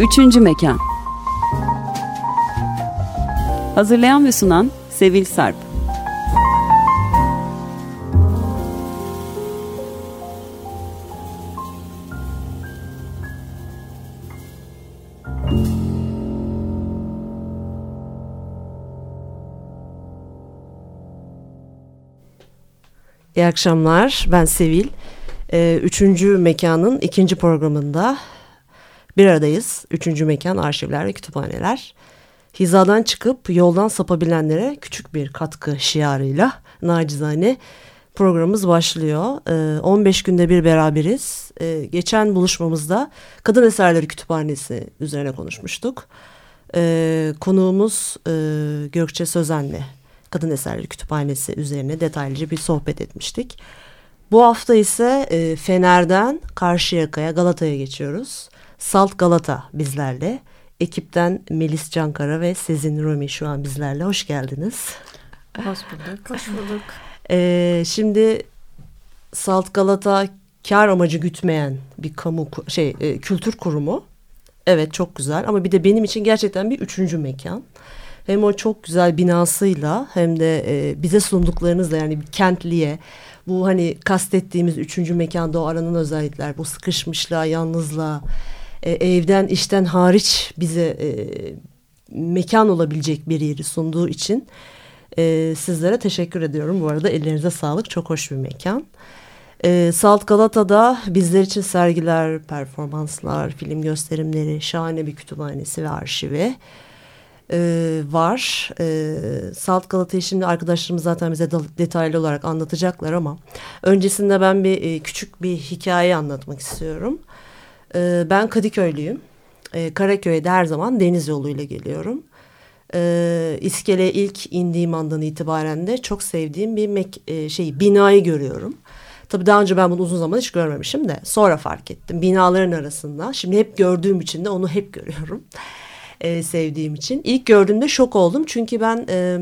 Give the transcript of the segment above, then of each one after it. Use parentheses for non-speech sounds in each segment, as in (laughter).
Üçüncü Mekan Hazırlayan ve sunan Sevil Sarp İyi akşamlar, ben Sevil. Ee, üçüncü mekanın ikinci programında bir aradayız. Üçüncü mekan arşivler ve kütüphaneler. Hizadan çıkıp yoldan sapabilenlere küçük bir katkı şiarıyla nacizane programımız başlıyor. Ee, 15 günde bir beraberiz. Ee, geçen buluşmamızda Kadın Eserleri Kütüphanesi üzerine konuşmuştuk. Ee, konuğumuz e, Gökçe Sözen'le Kadın Eserleri Kütüphanesi üzerine detaylıca bir sohbet etmiştik. Bu hafta ise e, Fener'den Karşıyaka'ya Galata'ya geçiyoruz. Salt Galata bizlerle. Ekipten Melis Cankara ve Sezin Rumi şu an bizlerle. Hoş geldiniz. Hoş bulduk. Hoş bulduk. Ee, şimdi Salt Galata kar amacı gütmeyen bir kamu şey e, kültür kurumu. Evet çok güzel ama bir de benim için gerçekten bir üçüncü mekan. Hem o çok güzel binasıyla hem de e, bize sunduklarınızla yani bir kentliye bu hani kastettiğimiz üçüncü mekanda o aranan özellikler bu sıkışmışlığa, yalnızlığa, e, evden işten hariç bize e, mekan olabilecek bir yeri sunduğu için e, sizlere teşekkür ediyorum. Bu arada ellerinize sağlık. Çok hoş bir mekan. E, Salt Galata'da bizler için sergiler, performanslar, film gösterimleri, şahane bir kütüphanesi ve arşivi e, var. E, Salt Galata'yı şimdi arkadaşlarımız zaten bize detaylı olarak anlatacaklar ama öncesinde ben bir e, küçük bir hikaye anlatmak istiyorum. E, ben Kadıköylüyüm. E, Karaköy'de her zaman deniz yoluyla geliyorum. E, İskele'ye ilk indiğim andan itibaren de çok sevdiğim bir mek e, şey binayı görüyorum. Tabii daha önce ben bunu uzun zaman hiç görmemişim de sonra fark ettim. Binaların arasında şimdi hep gördüğüm için de onu hep görüyorum (laughs) e, sevdiğim için. İlk gördüğümde şok oldum çünkü ben e,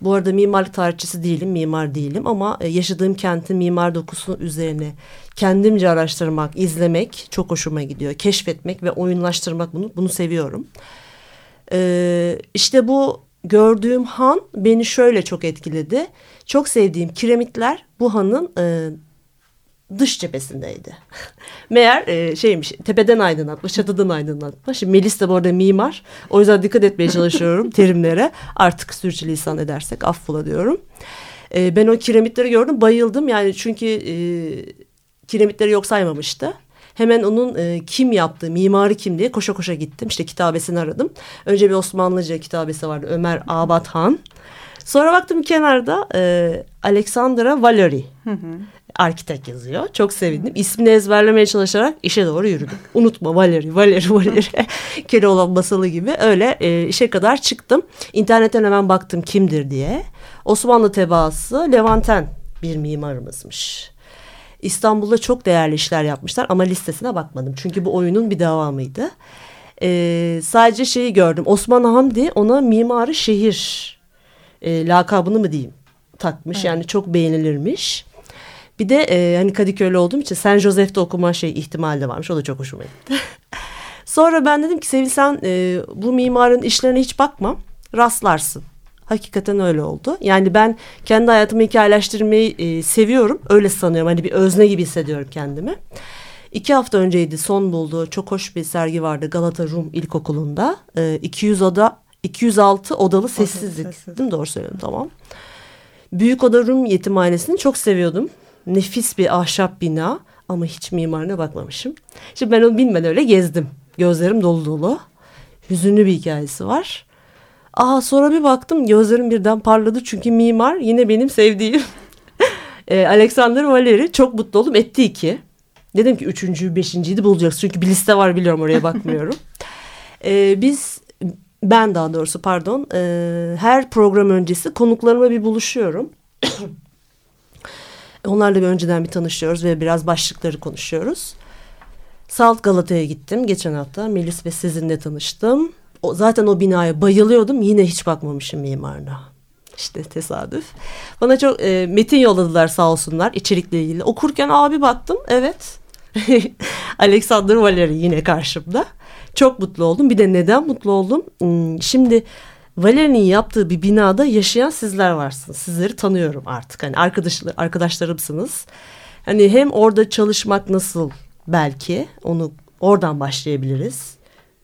bu arada mimarlık tarihçisi değilim, mimar değilim ama e, yaşadığım kentin mimar dokusu üzerine kendimce araştırmak, izlemek çok hoşuma gidiyor. Keşfetmek ve oyunlaştırmak bunu bunu seviyorum. E, işte bu gördüğüm han beni şöyle çok etkiledi. Çok sevdiğim kiremitler bu hanın e, dış cephesindeydi. (laughs) Meğer e, şeymiş tepeden aydınlatma, çatıdan aydınlatma. Şimdi Melis de bu arada mimar. O yüzden dikkat etmeye çalışıyorum (laughs) terimlere. Artık sürçülisan edersek affola diyorum. E, ben o kiremitleri gördüm bayıldım. Yani çünkü e, kiremitleri yok saymamıştı. Hemen onun e, kim yaptığı, mimarı kim diye koşa koşa gittim. İşte kitabesini aradım. Önce bir Osmanlıca kitabesi vardı. Ömer Abat Han. Sonra baktım kenarda e, Alexandra Valery. Hı hı arkitek yazıyor. Çok sevindim. İsmini ezberlemeye çalışarak işe doğru yürüdüm. Unutma Valeri, Valeri, Valeri. (laughs) Keloğlan masalı gibi öyle e, işe kadar çıktım. İnternetten hemen baktım kimdir diye. Osmanlı tebaası Levanten bir mimarımızmış. İstanbul'da çok değerli işler yapmışlar ama listesine bakmadım. Çünkü bu oyunun bir devamıydı. Ee, sadece şeyi gördüm. Osman Hamdi ona mimarı şehir e, lakabını mı diyeyim takmış. Evet. Yani çok beğenilirmiş. Bir de e, hani Kadıköy'lü olduğum için Saint Joseph'te okuma şey ihtimali de varmış. O da çok hoşuma gitti. (laughs) Sonra ben dedim ki Sevil sen e, bu mimarın işlerine hiç bakma. Rastlarsın. Hakikaten öyle oldu. Yani ben kendi hayatımı hikayeleştirmeyi e, seviyorum. Öyle sanıyorum. Hani bir özne gibi hissediyorum kendimi. İki hafta önceydi son bulduğu çok hoş bir sergi vardı Galata Rum İlkokulu'nda. E, 200 oda 206 odalı sessizlik. Sessiz. Değil mi? Doğru söylüyorum tamam. Büyük Oda Rum Yetimhanesi'ni çok seviyordum nefis bir ahşap bina ama hiç mimarına bakmamışım. Şimdi ben onu bilmeden öyle gezdim. Gözlerim dolu dolu. Hüzünlü bir hikayesi var. Aa sonra bir baktım gözlerim birden parladı çünkü mimar yine benim sevdiğim (laughs) e, Alexander Valeri çok mutlu oldum etti iki. Dedim ki üçüncüyü beşinciyi de bulacağız çünkü bir liste var biliyorum oraya bakmıyorum. (laughs) e, biz ben daha doğrusu pardon e, her program öncesi konuklarıma bir buluşuyorum. Onlarla bir önceden bir tanışıyoruz ve biraz başlıkları konuşuyoruz. Salt Galata'ya gittim geçen hafta. Melis ve sizinle tanıştım. O, zaten o binaya bayılıyordum. Yine hiç bakmamışım mimarına. İşte tesadüf. Bana çok e, metin yolladılar sağ olsunlar içerikle ilgili. Okurken abi baktım evet. (laughs) Alexander Valeri yine karşımda. Çok mutlu oldum. Bir de neden mutlu oldum? Hmm, Şimdi Valeri'nin yaptığı bir binada yaşayan sizler varsınız. Sizleri tanıyorum artık. Hani arkadaşlar, arkadaşlarımsınız. Hani hem orada çalışmak nasıl belki onu oradan başlayabiliriz.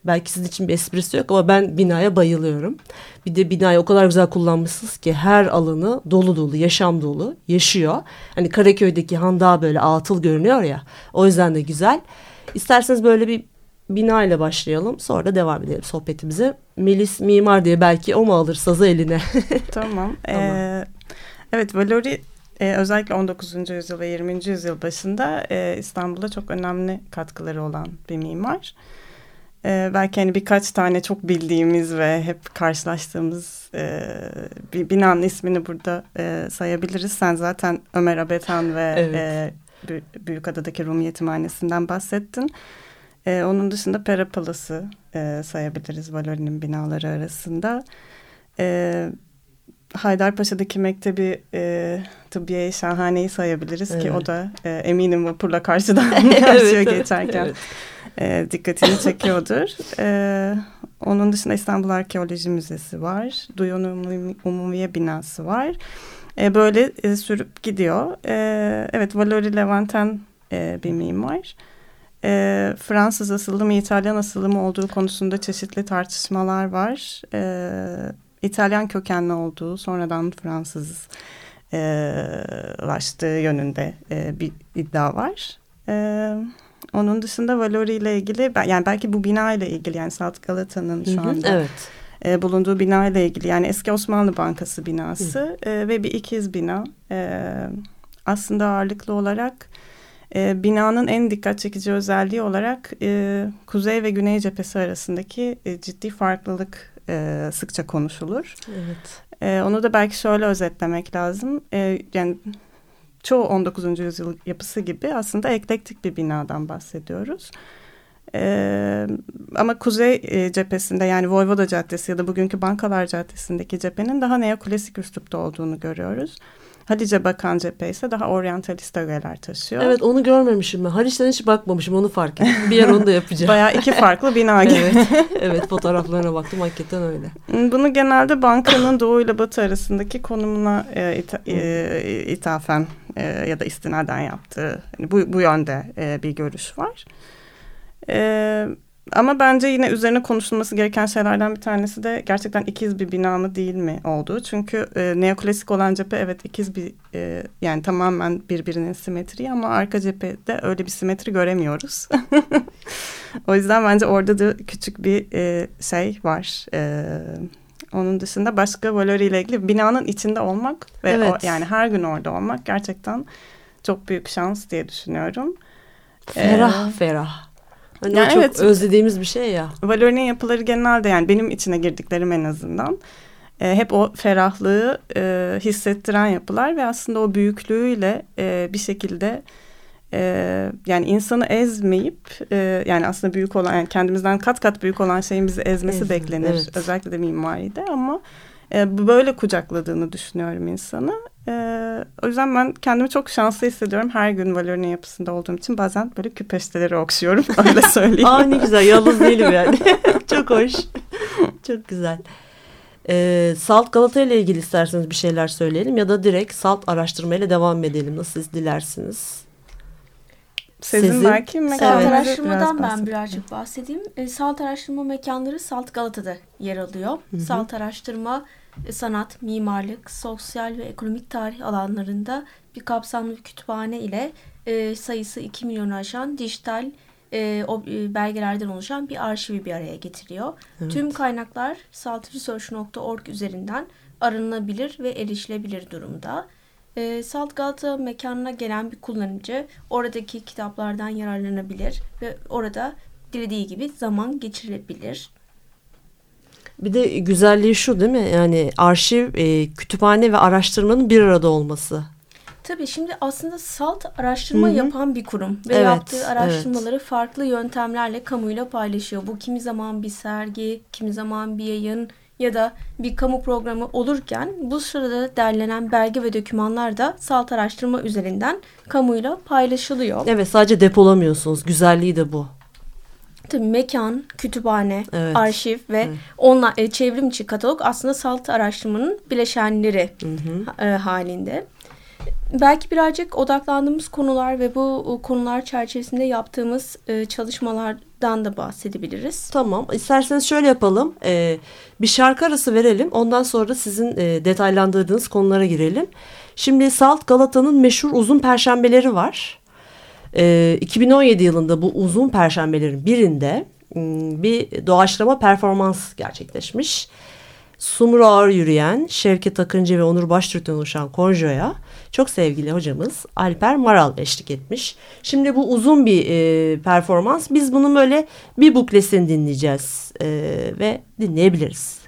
Belki sizin için bir esprisi yok ama ben binaya bayılıyorum. Bir de binayı o kadar güzel kullanmışsınız ki her alanı dolu dolu, yaşam dolu, yaşıyor. Hani Karaköy'deki han daha böyle atıl görünüyor ya. O yüzden de güzel. İsterseniz böyle bir bina ile başlayalım. Sonra da devam edelim sohbetimize. Melis mimar diye belki o mu alır sazı eline? (laughs) tamam. (laughs) Tamam. Ee, evet Valori e, özellikle 19. yüzyıl ve 20. yüzyıl başında e, İstanbul'da çok önemli katkıları olan bir mimar. E, belki hani birkaç tane çok bildiğimiz ve hep karşılaştığımız e, bir binanın ismini burada e, sayabiliriz. Sen zaten Ömer Abetan ve Evet. e, Bü- Büyükada'daki Rum Yetimhanesi'nden bahsettin. E, onun dışında Pera Palas'ı e, sayabiliriz Valori'nin binaları arasında. E, Haydarpaşa'daki mektebi e, tıbbiye şahaneyi sayabiliriz ki Evet. o da e, eminim vapurla karşıdan (laughs) (laughs) karşıya Evet, geçerken evet. e, dikkatini çekiyordur. E, onun dışında İstanbul Arkeoloji Müzesi var. Duyon Umumi- Umumiye binası var. E, böyle e, sürüp gidiyor. E, evet Valori Levanten e, bir mimar. E, Fransız asıllı mı İtalyan asıllı mı olduğu konusunda çeşitli tartışmalar var. E, İtalyan kökenli olduğu sonradan Fransız e, laştığı yönünde e, bir iddia var. E, onun dışında Valori ile ilgili yani belki bu bina ile ilgili yani Salt Galata'nın şu hı, anda Evet. e, bulunduğu bina ile ilgili yani eski Osmanlı Bankası binası e, ve bir ikiz bina E, aslında ağırlıklı olarak e, binanın en dikkat çekici özelliği olarak e, kuzey ve güney cephesi arasındaki e, ciddi farklılık e, sıkça konuşulur. Evet. E, onu da belki şöyle özetlemek lazım. E, yani çoğu 19. yüzyıl yapısı gibi aslında eklektik bir binadan bahsediyoruz. Ama kuzey e, cephesinde yani Voyvoda Caddesi ya da bugünkü Bankalar Caddesi'ndeki cephenin daha neoklasik üslupta olduğunu görüyoruz. Halice bakan cephe ise daha oryantalist ögeler taşıyor. Evet onu görmemişim ben. Haliç'ten hiç bakmamışım onu fark ettim. Bir yer onu da yapacağım. Bayağı iki farklı bina gibi. evet. evet fotoğraflarına baktım hakikaten öyle. Bunu genelde bankanın (coughs) doğu ile batı arasındaki konumuna e, ita, e, ithafen e, ya da istinaden yaptığı hani bu, bu yönde e, bir görüş var. E, ama bence yine üzerine konuşulması gereken şeylerden bir tanesi de gerçekten ikiz bir bina mı değil mi olduğu. Çünkü e, neoklasik olan cephe evet ikiz bir e, yani tamamen birbirinin simetriği ama arka cephede öyle bir simetri göremiyoruz. (laughs) o yüzden bence orada da küçük bir e, şey var. E, onun dışında başka Valori ile ilgili binanın içinde olmak ve Evet. o, yani her gün orada olmak gerçekten çok büyük şans diye düşünüyorum. Ferah Ee, ferah. Hani yani o çok evet. özlediğimiz bir şey ya. Valori'nin yapıları genelde yani benim içine girdiklerim en azından e, hep o ferahlığı e, hissettiren yapılar ve aslında o büyüklüğüyle e, bir şekilde e, yani insanı ezmeyip e, yani aslında büyük olan yani kendimizden kat kat büyük olan şeyin bizi ezmesi Ezme, beklenir evet. özellikle de mimaride ama e, bu böyle kucakladığını düşünüyorum insanı. E, o yüzden ben kendimi çok şanslı hissediyorum her gün Valori'nin yapısında olduğum için bazen böyle küpeşteleri okşuyorum (laughs) öyle söyleyeyim. Aa ne güzel yalnız değilim yani. (laughs) çok hoş. Çok güzel. Ee, Salt Galata ile ilgili isterseniz bir şeyler söyleyelim ya da direkt Salt araştırmayla devam edelim. Nasıl siz dilersiniz? Sizin, Sizin- belki Evet. Salt araştırmadan ben birazcık bahsedeyim. E, Salt araştırma mekanları Salt Galata'da yer alıyor. Salt araştırma e, sanat, mimarlık, sosyal ve ekonomik tarih alanlarında bir kapsamlı bir kütüphane ile e, sayısı 2 milyonu aşan dijital e, o, e, belgelerden oluşan bir arşivi bir araya getiriyor. Tüm kaynaklar saltresearch.org üzerinden aranılabilir ve erişilebilir durumda. E, Salt Galata mekanına gelen bir kullanıcı oradaki kitaplardan yararlanabilir ve orada dilediği gibi zaman geçirebilir. Bir de güzelliği şu değil mi? Yani arşiv, e, kütüphane ve araştırmanın bir arada olması. Tabii şimdi aslında SALT araştırma Hı hı. yapan bir kurum ve Evet, yaptığı araştırmaları farklı yöntemlerle kamuyla paylaşıyor. Bu kimi zaman bir sergi, kimi zaman bir yayın, ya da bir kamu programı olurken bu sırada derlenen belge ve dokümanlar da salt araştırma üzerinden kamuyla paylaşılıyor. Evet sadece depolamıyorsunuz. Güzelliği de bu. Tabii mekan, kütüphane, Evet. arşiv ve onla, e, çevrim içi katalog aslında salt araştırmanın bileşenleri e, halinde. Belki birazcık odaklandığımız konular ve bu konular çerçevesinde yaptığımız e, çalışmalardan da bahsedebiliriz. Tamam. İsterseniz şöyle yapalım. Ee, bir şarkı arası verelim. Ondan sonra sizin e, detaylandırdığınız konulara girelim. Şimdi Salt Galata'nın meşhur uzun perşembeleri var. Ee, 2017 yılında bu uzun perşembelerin birinde bir doğaçlama performans gerçekleşmiş. Sumru Ağır Yürüyen, Şevket Akıncı ve Onur Baştürk'ten oluşan konjoya çok sevgili hocamız Alper Maral eşlik etmiş. Şimdi bu uzun bir e, performans. Biz bunun böyle bir buklesini dinleyeceğiz e, ve dinleyebiliriz.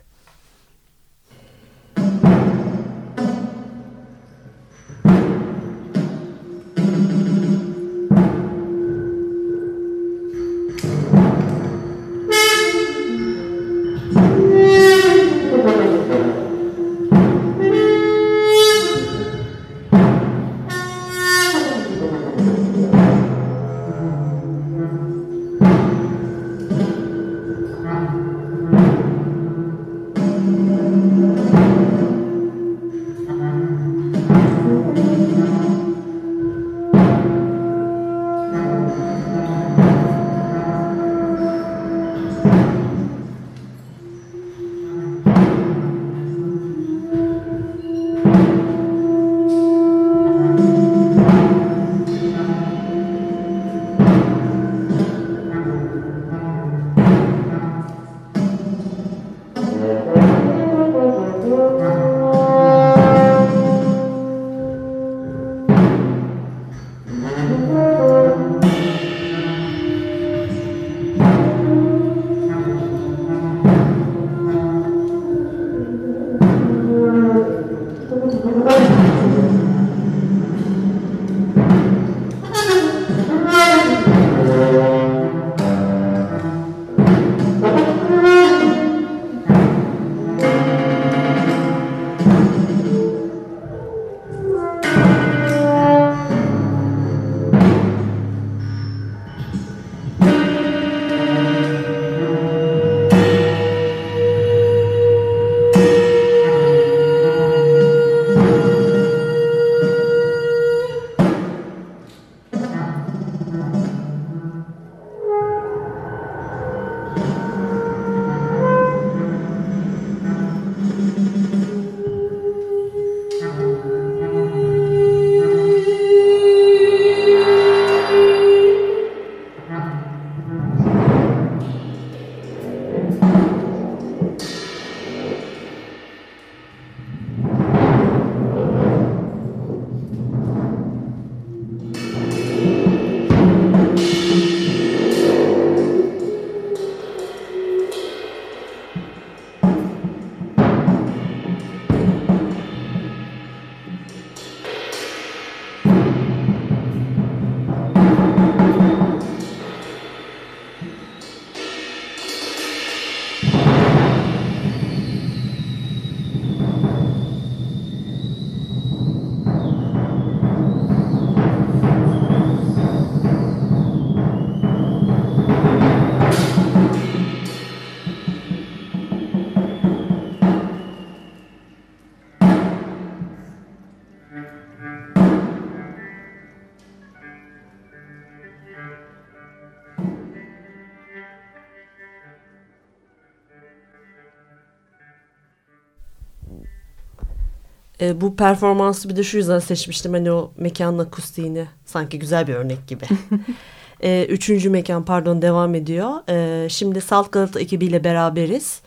E, bu performansı bir de şu yüzden seçmiştim. Hani o mekanın akustiğini sanki güzel bir örnek gibi. (laughs) e, üçüncü mekan pardon devam ediyor. E, şimdi Salt Galata ekibiyle beraberiz.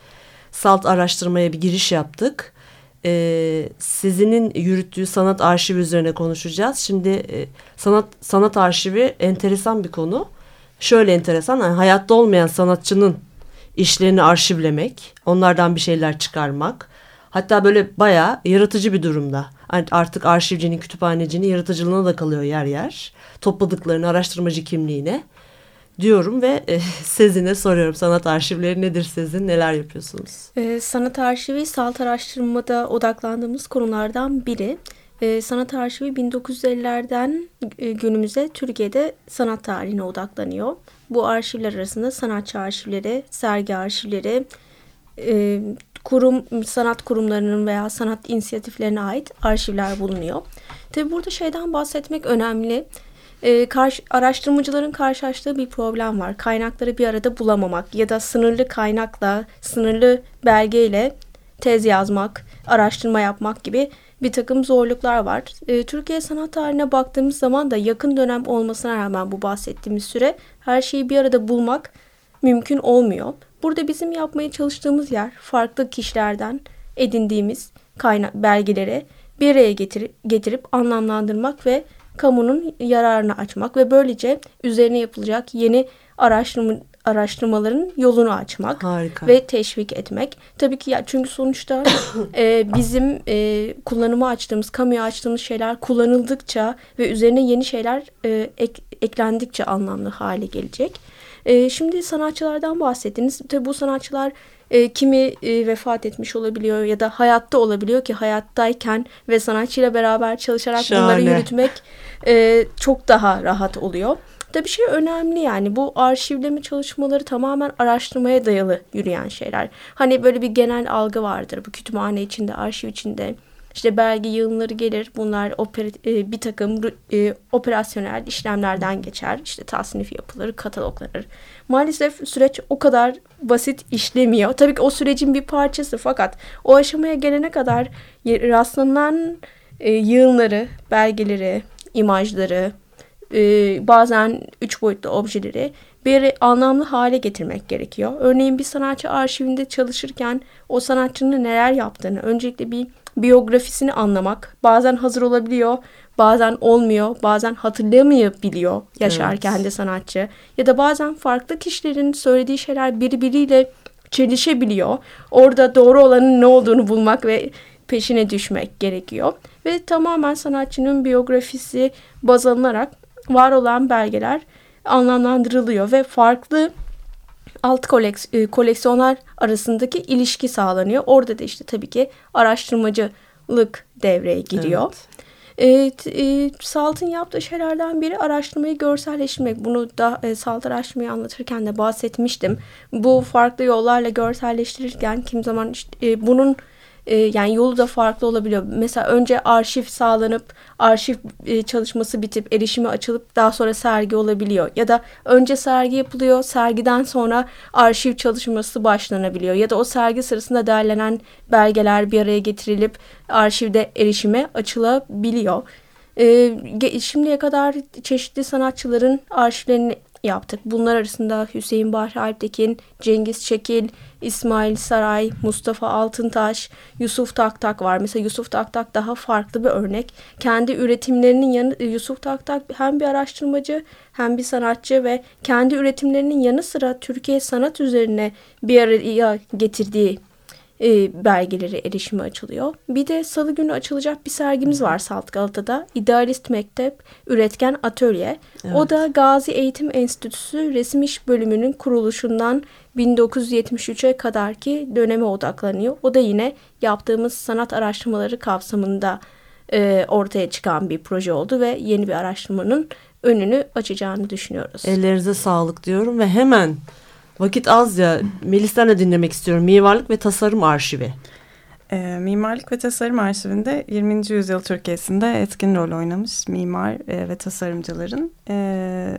Salt araştırmaya bir giriş yaptık. E, sizinin yürüttüğü sanat arşivi üzerine konuşacağız. Şimdi e, sanat sanat arşivi enteresan bir konu. Şöyle enteresan, yani hayatta olmayan sanatçının işlerini arşivlemek, onlardan bir şeyler çıkarmak. Hatta böyle bayağı yaratıcı bir durumda. Artık arşivcinin, kütüphanecinin yaratıcılığına da kalıyor yer yer. Topladıklarını araştırmacı kimliğine. diyorum ve e, (laughs) Sezin'e soruyorum. Sanat arşivleri nedir Sezin? Neler yapıyorsunuz? Ee, sanat arşivi salt araştırmada odaklandığımız konulardan biri. Ee, sanat arşivi 1950'lerden e, günümüze Türkiye'de sanat tarihine odaklanıyor. Bu arşivler arasında sanatçı arşivleri, sergi arşivleri, e, kurum sanat kurumlarının veya sanat inisiyatiflerine ait arşivler bulunuyor. Tabi burada şeyden bahsetmek önemli. E, karşı, araştırmacıların karşılaştığı bir problem var. Kaynakları bir arada bulamamak ya da sınırlı kaynakla, sınırlı belgeyle tez yazmak, araştırma yapmak gibi bir takım zorluklar var. E, Türkiye sanat tarihine baktığımız zaman da yakın dönem olmasına rağmen bu bahsettiğimiz süre her şeyi bir arada bulmak mümkün olmuyor. Burada bizim yapmaya çalıştığımız yer farklı kişilerden edindiğimiz kaynak belgeleri bir araya getirip, getirip anlamlandırmak ve kamunun yararını açmak ve böylece üzerine yapılacak yeni araştırma araştırmaların yolunu açmak Harika. ve teşvik etmek. Tabii ki ya çünkü sonuçta (coughs) e, bizim e, kullanıma açtığımız, kamuya açtığımız şeyler kullanıldıkça ve üzerine yeni şeyler e, ek, eklendikçe anlamlı hale gelecek. E, şimdi sanatçılardan bahsettiniz. Tabii bu sanatçılar e, kimi e, vefat etmiş olabiliyor ya da hayatta olabiliyor ki hayattayken ve sanatçıyla beraber çalışarak Şahane. bunları yürütmek e, çok daha rahat oluyor. Tabii şey önemli yani bu arşivleme çalışmaları tamamen araştırmaya dayalı yürüyen şeyler. Hani böyle bir genel algı vardır bu kütüphane içinde, arşiv içinde. İşte belge yığınları gelir. Bunlar oper, e, bir takım e, operasyonel işlemlerden geçer. İşte tasnif yapılır, kataloglanır. Maalesef süreç o kadar basit işlemiyor. Tabii ki o sürecin bir parçası fakat o aşamaya gelene kadar rastlanan e, yığınları, belgeleri, imajları, e, bazen üç boyutlu objeleri bir anlamlı hale getirmek gerekiyor. Örneğin bir sanatçı arşivinde çalışırken o sanatçının neler yaptığını öncelikle bir biyografisini anlamak bazen hazır olabiliyor, bazen olmuyor, bazen hatırlamayabiliyor yaşarken evet. de sanatçı ya da bazen farklı kişilerin söylediği şeyler birbiriyle çelişebiliyor. Orada doğru olanın ne olduğunu bulmak ve peşine düşmek gerekiyor ve tamamen sanatçının biyografisi baz alınarak var olan belgeler anlamlandırılıyor ve farklı alt koleks koleksiyonlar arasındaki ilişki sağlanıyor. Orada da işte tabii ki araştırmacılık devreye giriyor. Evet. E, e, Salt'ın yaptığı şeylerden biri araştırmayı görselleştirmek. Bunu da e, Salt araştırmayı anlatırken de bahsetmiştim. Bu farklı yollarla görselleştirirken kim zaman işte, e, bunun e, yani yolu da farklı olabiliyor. Mesela önce arşiv sağlanıp arşiv e, çalışması bitip erişime açılıp daha sonra sergi olabiliyor. Ya da önce sergi yapılıyor, sergiden sonra arşiv çalışması başlanabiliyor. Ya da o sergi sırasında derlenen belgeler bir araya getirilip arşivde erişime açılabiliyor. E, şimdiye kadar çeşitli sanatçıların arşivlerini yaptık. Bunlar arasında Hüseyin Bahri Alptekin, Cengiz Çekil, İsmail Saray, Mustafa Altıntaş, Yusuf Taktak var. Mesela Yusuf Taktak daha farklı bir örnek. Kendi üretimlerinin yanı Yusuf Taktak hem bir araştırmacı hem bir sanatçı ve kendi üretimlerinin yanı sıra Türkiye sanat üzerine bir araya getirdiği e, belgeleri erişime açılıyor. Bir de salı günü açılacak bir sergimiz var Salt Galata'da. İdealist Mektep, Üretken Atölye. Evet. O da Gazi Eğitim Enstitüsü Resim İş Bölümünün kuruluşundan 1973'e kadarki döneme odaklanıyor. O da yine yaptığımız sanat araştırmaları kapsamında e, ortaya çıkan bir proje oldu ve yeni bir araştırmanın önünü açacağını düşünüyoruz. Ellerinize sağlık diyorum ve hemen Vakit az ya. Melis'ten de dinlemek istiyorum. Mimarlık ve Tasarım Arşivi. E, Mimarlık ve Tasarım Arşivinde 20. yüzyıl Türkiye'sinde etkin rol oynamış mimar e, ve tasarımcıların e,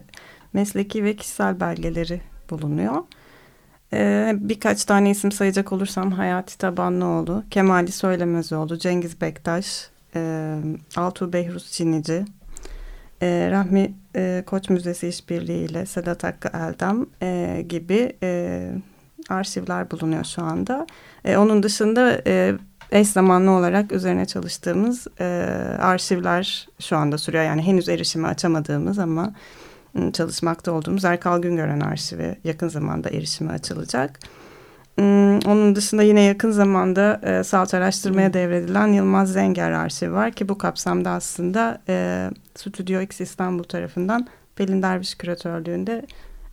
mesleki ve kişisel belgeleri bulunuyor. E, birkaç tane isim sayacak olursam Hayati Tabanlıoğlu, Kemali Söylemezoğlu, Cengiz Bektaş, e, Altuğ Behruz Çinici, e, Rahmi e, Koç Müzesi İşbirliği ile Sedat Hakkı Eldam e, gibi e, arşivler bulunuyor şu anda. Onun dışında e, eş zamanlı olarak üzerine çalıştığımız arşivler şu anda sürüyor. Yani henüz erişimi açamadığımız ama çalışmakta olduğumuz Erkal Güngören arşivi yakın zamanda erişime açılacak. Hmm, onun dışında yine yakın zamanda e, salt araştırmaya hmm. devredilen Yılmaz Zenger arşivi var ki bu kapsamda aslında e, Stüdyo X İstanbul tarafından Pelin Derviş küratörlüğünde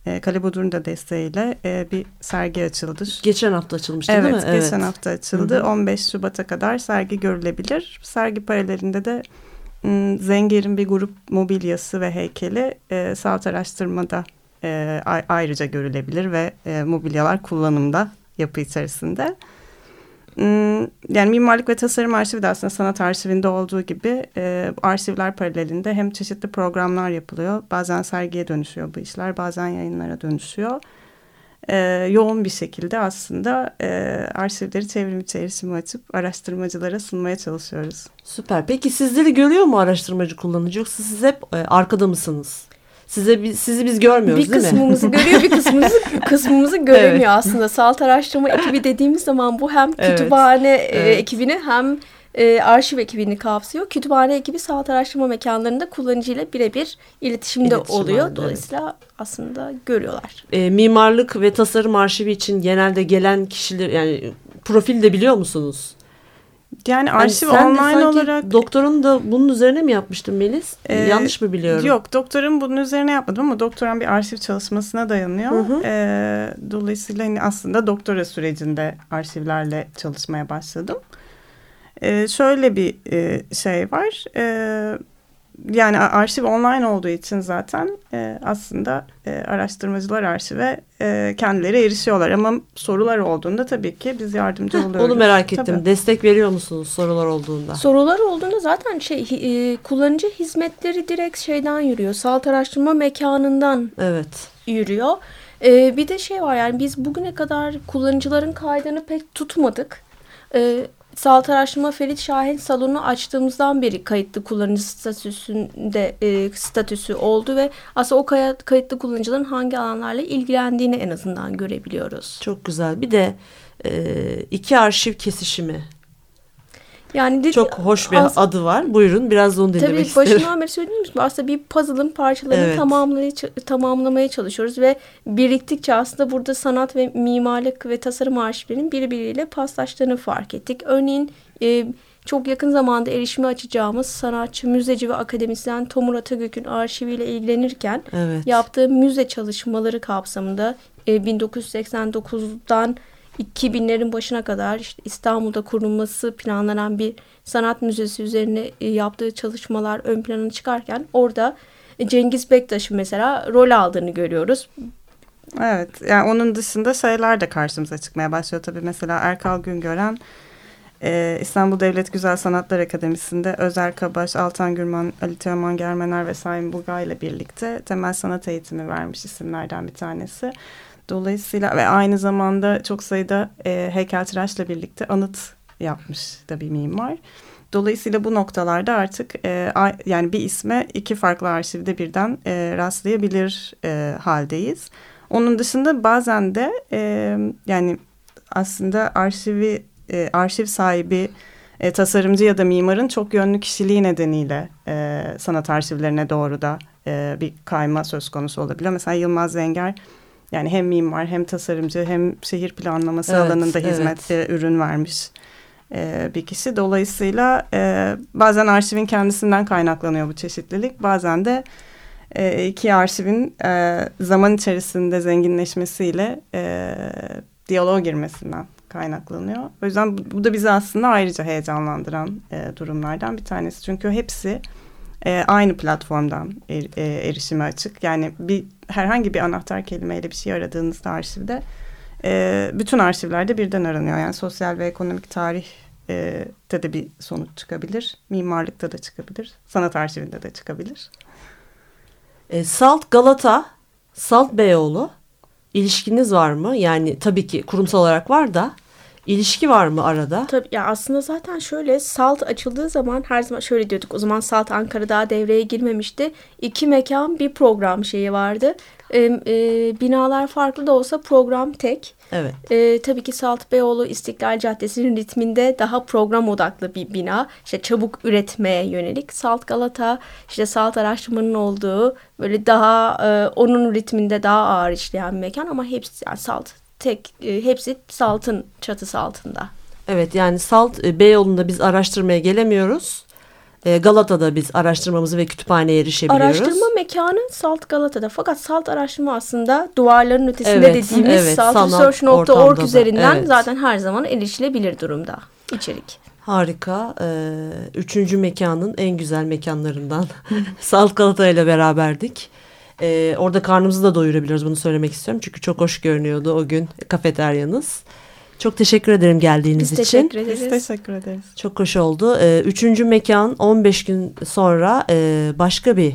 e, Kalebodur'un da desteğiyle e, bir sergi açıldı. Geçen hafta açılmıştı evet, değil mi? Evet, geçen hafta açıldı. Hı hı. 15 Şubat'a kadar sergi görülebilir. Sergi paralelinde de m, Zenger'in bir grup mobilyası ve heykeli e, saat araştırmada e, ayrıca görülebilir ve e, mobilyalar kullanımda yapı içerisinde. Hmm, Yani Mimarlık ve Tasarım Arşivi de aslında sanat arşivinde olduğu gibi e, arşivler paralelinde hem çeşitli programlar yapılıyor. Bazen sergiye dönüşüyor bu işler, bazen yayınlara dönüşüyor. E, yoğun bir şekilde aslında e, arşivleri çevrim içi erişime açıp araştırmacılara sunmaya çalışıyoruz. Süper. Peki sizleri görüyor mu araştırmacı kullanıcı yoksa siz hep arkada mısınız? Size sizi biz görmüyoruz bir değil mi? kısmımızı görüyor bir kısmımızı (laughs) kısmımızı göremiyor Evet. aslında. Salt araştırma ekibi dediğimiz zaman bu hem Evet. kütüphane e, Evet. ekibini hem e, arşiv ekibini kapsıyor. Kütüphane ekibi salt araştırma mekanlarında kullanıcıyla birebir iletişimde İletişim oluyor. halinde, Dolayısıyla aslında görüyorlar. E, mimarlık ve tasarım arşivi için genelde gelen kişiler yani profil de biliyor musunuz? Yani arşiv sen de online olarak... doktorun da bunun üzerine mi yapmıştın Melis? Ee, Yanlış mı biliyorum? Yok doktorum bunun üzerine yapmadım ama doktoram bir arşiv çalışmasına dayanıyor. Hı hı. Ee, dolayısıyla hani aslında doktora sürecinde arşivlerle çalışmaya başladım. Ee, şöyle bir e, şey var. Ee, yani arşiv online olduğu için zaten e, aslında e, araştırmacılar arşive e, kendileri erişiyorlar. Ama sorular olduğunda tabii ki biz yardımcı oluyoruz. Onu merak ettim. Tabii. Destek veriyor musunuz sorular olduğunda? Sorular olduğunda zaten şey e, kullanıcı hizmetleri direkt şeyden yürüyor. Salt araştırma mekanından Evet. yürüyor. Ee, bir de şey var yani biz bugüne kadar kullanıcıların kaydını pek tutmadık. Ee, Salt Araştırma Ferit Şahin salonu açtığımızdan beri kayıtlı kullanıcı statüsünde e, statüsü oldu ve aslında o kayıtlı kullanıcıların hangi alanlarla ilgilendiğini en azından görebiliyoruz. Çok güzel. Bir de e, iki arşiv kesişimi. Yani de- Çok hoş bir az- adı var. Buyurun biraz da onu dinlemek Tabii isterim. başından beri söylediğimiz gibi aslında bir puzzle'ın parçalarını Evet. tamamlay tamamlamaya çalışıyoruz ve biriktikçe aslında burada sanat ve mimarlık ve tasarım arşivlerinin birbiriyle paslaştığını fark ettik. Örneğin e, çok yakın zamanda erişime açacağımız sanatçı, müzeci ve akademisyen Tomur Atagök'ün arşiviyle ilgilenirken Evet. yaptığı müze çalışmaları kapsamında e, 1989'dan 2000'lerin başına kadar işte İstanbul'da kurulması planlanan bir sanat müzesi üzerine e, yaptığı çalışmalar ön plana çıkarken orada e, Cengiz Bektaş'ın mesela rol aldığını görüyoruz. Evet yani onun dışında şeyler de karşımıza çıkmaya başlıyor tabii mesela Erkal Güngören e, İstanbul Devlet Güzel Sanatlar Akademisi'nde Özer Kabaş, Altan Gürman, Ali Teoman Germener ve Saim Bugay ile birlikte temel sanat eğitimi vermiş isimlerden bir tanesi. Dolayısıyla ve aynı zamanda çok sayıda e, heykeltıraşla birlikte anıt yapmış da bir mimar. Dolayısıyla bu noktalarda artık e, a- yani bir isme iki farklı arşivde birden e, rastlayabilir e, haldeyiz. Onun dışında bazen de e, yani aslında arşivi e, arşiv sahibi e, tasarımcı ya da mimarın çok yönlü kişiliği nedeniyle e, sanat arşivlerine doğru da e, bir kayma söz konusu olabiliyor. Mesela Yılmaz Zenger yani hem mimar hem tasarımcı hem şehir planlaması Evet, alanında hizmet e, ürün vermiş e, bir kişi. Dolayısıyla e, bazen arşivin kendisinden kaynaklanıyor bu çeşitlilik. Bazen de e, iki arşivin e, zaman içerisinde zenginleşmesiyle e, diyaloğa girmesinden kaynaklanıyor. O yüzden bu, da bizi aslında ayrıca heyecanlandıran e, durumlardan bir tanesi. Çünkü hepsi e, aynı platformdan er, e, erişime açık. Yani bir herhangi bir anahtar kelimeyle bir şey aradığınızda arşivde e, bütün arşivlerde birden aranıyor. Yani sosyal ve ekonomik tarih e, de de bir sonuç çıkabilir. Mimarlıkta da çıkabilir. Sanat arşivinde de çıkabilir. E, Salt Galata, Salt Beyoğlu ilişkiniz var mı? Yani tabii ki kurumsal olarak var da ilişki var mı arada? Tabii ya aslında zaten şöyle Salt açıldığı zaman her zaman şöyle diyorduk. O zaman Salt Ankara daha devreye girmemişti. İki mekan bir program şeyi vardı. E, e, binalar farklı da olsa program tek. Evet. E, tabii ki Salt Beyoğlu İstiklal Caddesi'nin ritminde daha program odaklı bir bina. İşte çabuk üretmeye yönelik. Salt Galata işte Salt araştırmanın olduğu böyle daha e, onun ritminde daha ağır işleyen bir mekan ama hepsi yani Salt tek e, hepsi Salt'ın çatısı altında. Evet yani Salt e, Beyoğlu'nda biz araştırmaya gelemiyoruz. E, Galata'da biz araştırmamızı ve kütüphaneye erişebiliyoruz. Araştırma mekanı Salt Galata'da. Fakat Salt araştırma aslında duvarların ötesinde Evet, dediğimiz evet, saltresearch.org üzerinden evet. zaten her zaman erişilebilir durumda içerik. Harika. Ee, üçüncü mekanın en güzel mekanlarından (laughs) Salt Galata ile beraberdik. Ee, orada karnımızı da doyurabiliyoruz bunu söylemek istiyorum. Çünkü çok hoş görünüyordu o gün kafeteryanız. Çok teşekkür ederim geldiğiniz Biz için. teşekkür Biz ederiz. teşekkür ederiz. Çok hoş oldu. Ee, üçüncü mekan 15 gün sonra e, başka bir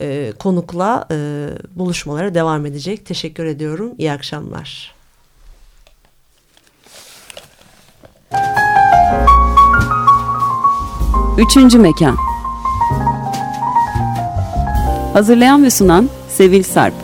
e, konukla e, buluşmalara devam edecek. Teşekkür ediyorum. İyi akşamlar. Üçüncü mekan. Hazırlayan ve sunan Sevil Sarp.